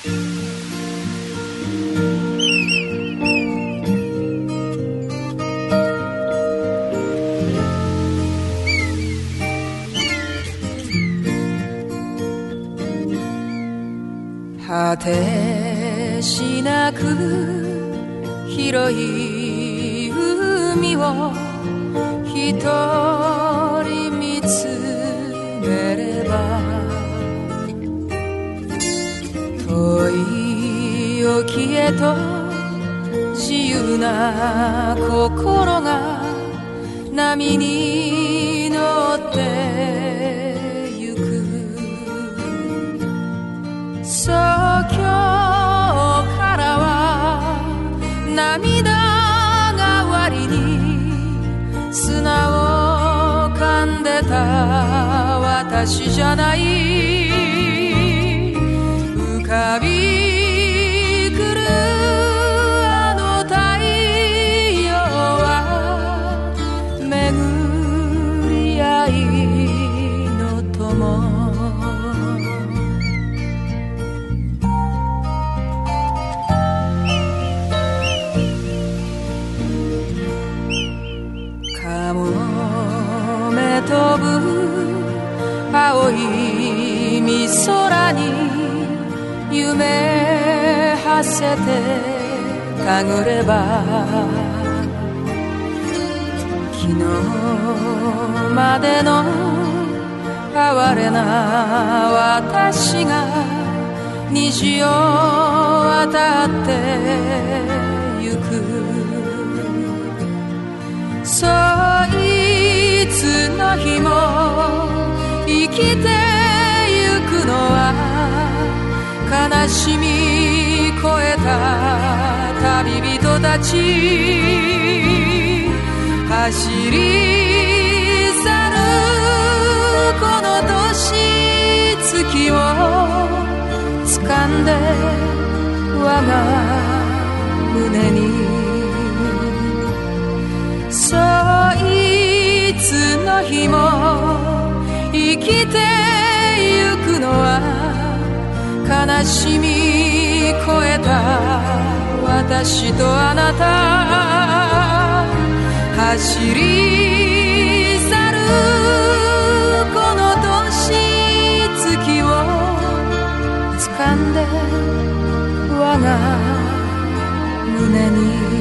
果てしなく広い海を一人い沖へと自由な心が波に乗ってゆく。そう今日からは涙がわりに砂を噛んでた私じゃない。浮かびり合いの友。かもめ飛ぶ青い海空に夢馳せてかぐれば昨日までの哀れな私が虹を渡ってゆく。そいつの日も生きてゆくのは悲しみ越えた旅人たち。走り去るこの年月を掴んで我が胸にそいつの日も生きてゆくのは悲しみ越えた私とあなた。走り去るこの年月を掴んで我が胸に